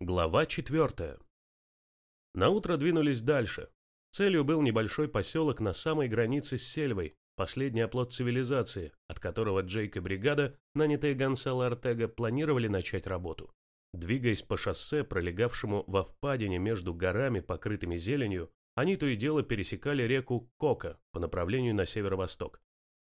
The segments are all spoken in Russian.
Глава четвертая. утро двинулись дальше. Целью был небольшой поселок на самой границе с Сельвой, последний оплот цивилизации, от которого Джейк и бригада, нанятые Гонсало Артега, планировали начать работу. Двигаясь по шоссе, пролегавшему во впадине между горами, покрытыми зеленью, они то и дело пересекали реку Кока по направлению на северо-восток.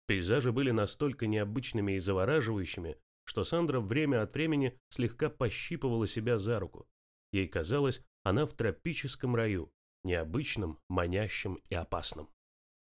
Пейзажи были настолько необычными и завораживающими, что Сандра время от времени слегка пощипывала себя за руку. Ей казалось, она в тропическом раю, необычном, манящем и опасном.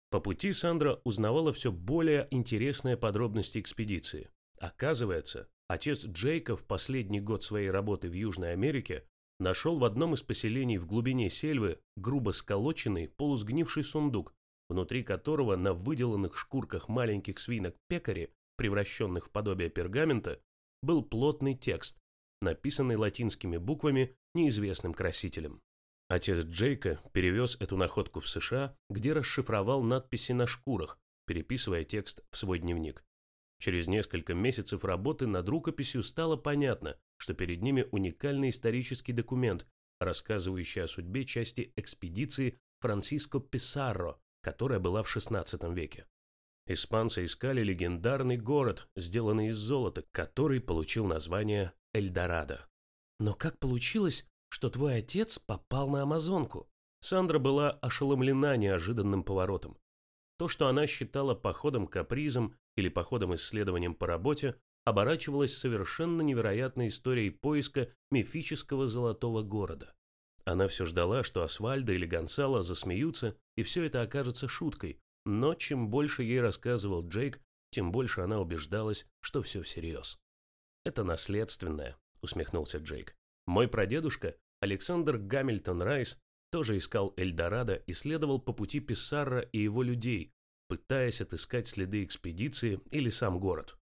По пути Сандра узнавала все более интересные подробности экспедиции. Оказывается, отец Джейка в последний год своей работы в Южной Америке нашел в одном из поселений в глубине сельвы грубо сколоченный, полусгнивший сундук, внутри которого на выделанных шкурках маленьких свинок пекари превращенных в подобие пергамента, был плотный текст, написанный латинскими буквами неизвестным красителем. Отец Джейка перевез эту находку в США, где расшифровал надписи на шкурах, переписывая текст в свой дневник. Через несколько месяцев работы над рукописью стало понятно, что перед ними уникальный исторический документ, рассказывающий о судьбе части экспедиции Франциско Писарро, которая была в XVI веке. Испанцы искали легендарный город, сделанный из золота, который получил название Эльдорадо. Но как получилось, что твой отец попал на Амазонку? Сандра была ошеломлена неожиданным поворотом. То, что она считала походом-капризом или походом-исследованием по работе, оборачивалось совершенно невероятной историей поиска мифического золотого города. Она все ждала, что Асфальда или Гонсало засмеются, и все это окажется шуткой, но чем больше ей рассказывал Джейк, тем больше она убеждалась, что все всерьез. «Это наследственное», — усмехнулся Джейк. «Мой прадедушка, Александр Гамильтон Райс, тоже искал Эльдорадо и следовал по пути Писсарра и его людей, пытаясь отыскать следы экспедиции или сам город.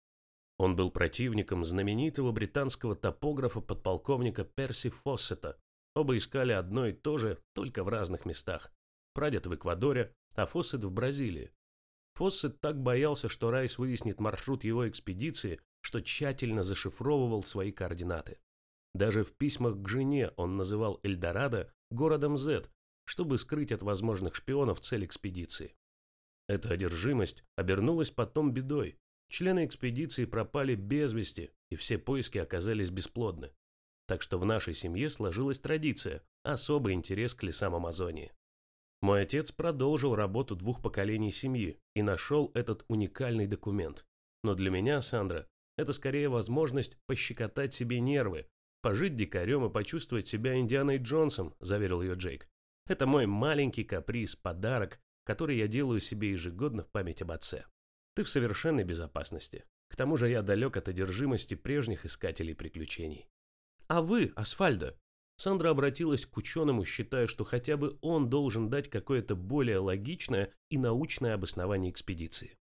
Он был противником знаменитого британского топографа подполковника Перси Фоссета. Оба искали одно и то же, только в разных местах. Прадед в Эквадоре, а Фоссет в Бразилии. Фоссет так боялся, что Райс выяснит маршрут его экспедиции, что тщательно зашифровывал свои координаты. Даже в письмах к жене он называл Эльдорадо городом Z, чтобы скрыть от возможных шпионов цель экспедиции. Эта одержимость обернулась потом бедой. Члены экспедиции пропали без вести, и все поиски оказались бесплодны. Так что в нашей семье сложилась традиция, особый интерес к лесам Амазонии. Мой отец продолжил работу двух поколений семьи и нашел этот уникальный документ. Но для меня, Сандра, это скорее возможность пощекотать себе нервы, пожить дикарем и почувствовать себя Индианой Джонсом, заверил ее Джейк. Это мой маленький каприз, подарок, который я делаю себе ежегодно в память об отце. Ты в совершенной безопасности. К тому же я далек от одержимости прежних искателей приключений. А вы, Асфальдо, Сандра обратилась к ученому, считая, что хотя бы он должен дать какое-то более логичное и научное обоснование экспедиции.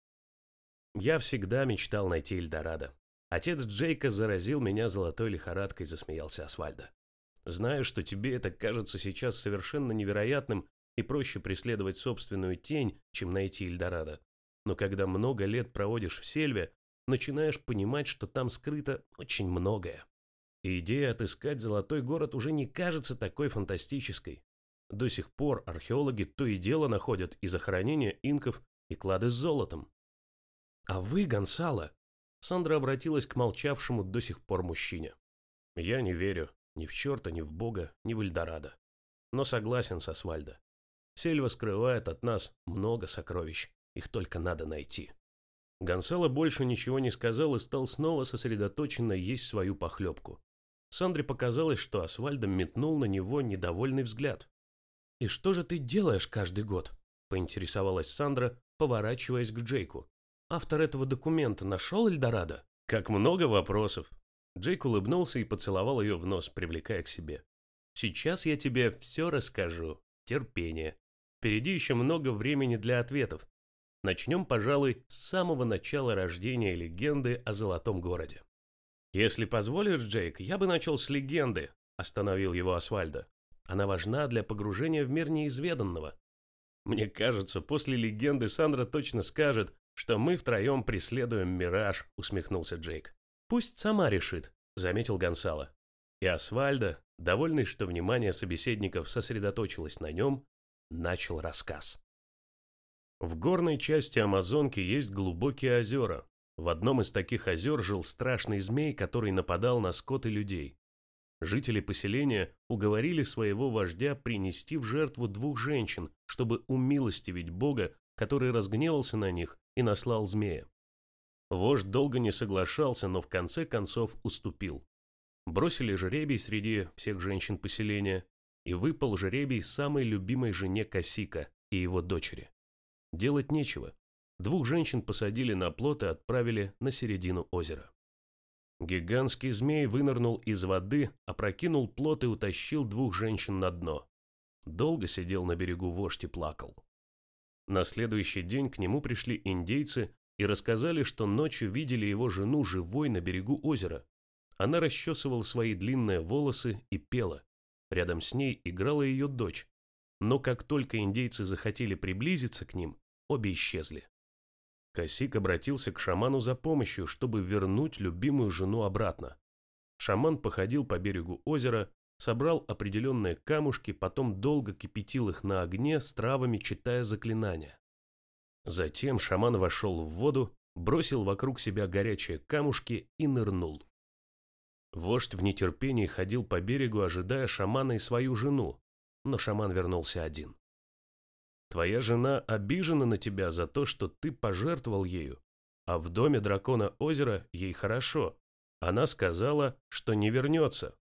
Я всегда мечтал найти Эльдорадо. Отец Джейка заразил меня золотой лихорадкой, засмеялся Асфальдо. Знаю, что тебе это кажется сейчас совершенно невероятным и проще преследовать собственную тень, чем найти Эльдорадо. Но когда много лет проводишь в сельве, начинаешь понимать, что там скрыто очень многое. И идея отыскать золотой город уже не кажется такой фантастической. До сих пор археологи то и дело находят и захоронения инков, и клады с золотом. «А вы, Гонсало?» Сандра обратилась к молчавшему до сих пор мужчине. «Я не верю ни в черта, ни в бога, ни в Эльдорадо. Но согласен с Асвальдо. Сельва скрывает от нас много сокровищ. Их только надо найти». Гонсало больше ничего не сказал и стал снова сосредоточенно есть свою похлебку. Сандре показалось, что Асвальдо метнул на него недовольный взгляд. «И что же ты делаешь каждый год?» – поинтересовалась Сандра, поворачиваясь к Джейку. «Автор этого документа нашел Эльдорадо?» «Как много вопросов!» Джейк улыбнулся и поцеловал ее в нос, привлекая к себе. «Сейчас я тебе все расскажу. Терпение. Впереди еще много времени для ответов. Начнем, пожалуй, с самого начала рождения легенды о Золотом городе. «Если позволишь, Джейк, я бы начал с легенды», – остановил его Асфальдо. «Она важна для погружения в мир неизведанного. Мне кажется, после легенды Сандра точно скажет, что мы втроем преследуем мираж», – усмехнулся Джейк. «Пусть сама решит», – заметил Гонсало. И Асвальдо, довольный, что внимание собеседников сосредоточилось на нем, начал рассказ. В горной части Амазонки есть глубокие озера. В одном из таких озер жил страшный змей, который нападал на скот и людей. Жители поселения уговорили своего вождя принести в жертву двух женщин, чтобы умилостивить Бога, который разгневался на них и наслал змея. Вождь долго не соглашался, но в конце концов уступил. Бросили жребий среди всех женщин поселения, и выпал жребий самой любимой жене Косика и его дочери. Делать нечего. Двух женщин посадили на плот и отправили на середину озера. Гигантский змей вынырнул из воды, опрокинул плот и утащил двух женщин на дно. Долго сидел на берегу вождь и плакал. На следующий день к нему пришли индейцы и рассказали, что ночью видели его жену живой на берегу озера. Она расчесывала свои длинные волосы и пела. Рядом с ней играла ее дочь. Но как только индейцы захотели приблизиться к ним, обе исчезли. Косик обратился к шаману за помощью, чтобы вернуть любимую жену обратно. Шаман походил по берегу озера, собрал определенные камушки, потом долго кипятил их на огне с травами, читая заклинания. Затем шаман вошел в воду, бросил вокруг себя горячие камушки и нырнул. Вождь в нетерпении ходил по берегу, ожидая шамана и свою жену, но шаман вернулся один. Твоя жена обижена на тебя за то, что ты пожертвовал ею, а в доме дракона озера ей хорошо. Она сказала, что не вернется.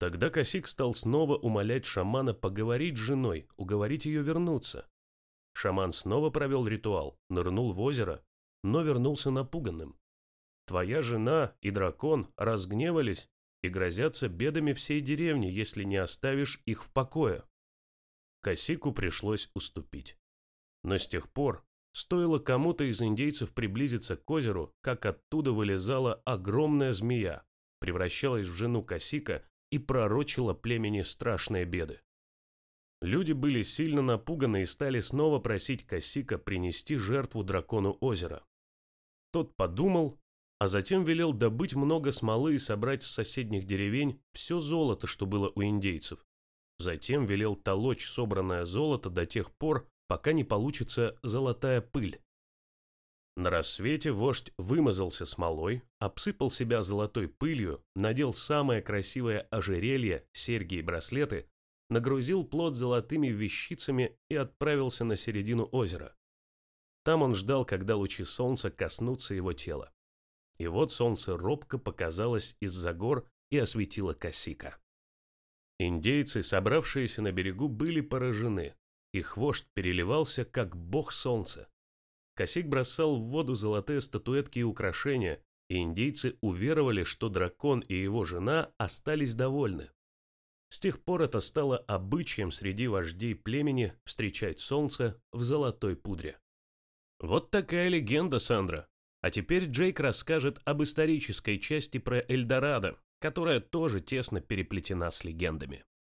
Тогда Косик стал снова умолять шамана поговорить с женой, уговорить ее вернуться. Шаман снова провел ритуал, нырнул в озеро, но вернулся напуганным. Твоя жена и дракон разгневались и грозятся бедами всей деревни, если не оставишь их в покое. Косику пришлось уступить. Но с тех пор, стоило кому-то из индейцев приблизиться к озеру, как оттуда вылезала огромная змея, превращалась в жену Косика и пророчила племени страшные беды. Люди были сильно напуганы и стали снова просить Косика принести жертву дракону озера. Тот подумал, а затем велел добыть много смолы и собрать с соседних деревень все золото, что было у индейцев, Затем велел толочь собранное золото до тех пор, пока не получится золотая пыль. На рассвете вождь вымазался смолой, обсыпал себя золотой пылью, надел самое красивое ожерелье, серьги и браслеты, нагрузил плод золотыми вещицами и отправился на середину озера. Там он ждал, когда лучи солнца коснутся его тела. И вот солнце робко показалось из-за гор и осветило Косика. Индейцы, собравшиеся на берегу, были поражены. Их вождь переливался, как бог солнца. Косик бросал в воду золотые статуэтки и украшения, и индейцы уверовали, что дракон и его жена остались довольны. С тех пор это стало обычаем среди вождей племени встречать солнце в золотой пудре. Вот такая легенда, Сандра. А теперь Джейк расскажет об исторической части про Эльдорадо, которая тоже тесно переплетена с легендами.